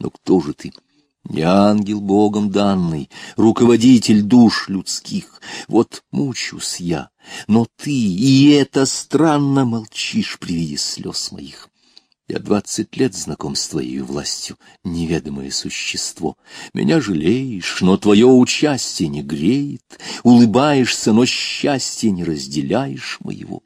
Но кто же ты? Не ангел Богом данный, руководитель душ людских. Вот мучусь я, но ты, и это странно, молчишь при виде слез моих. Я двадцать лет знаком с твоей властью, неведомое существо. Меня жалеешь, но твое участие не греет, улыбаешься, но счастье не разделяешь моего.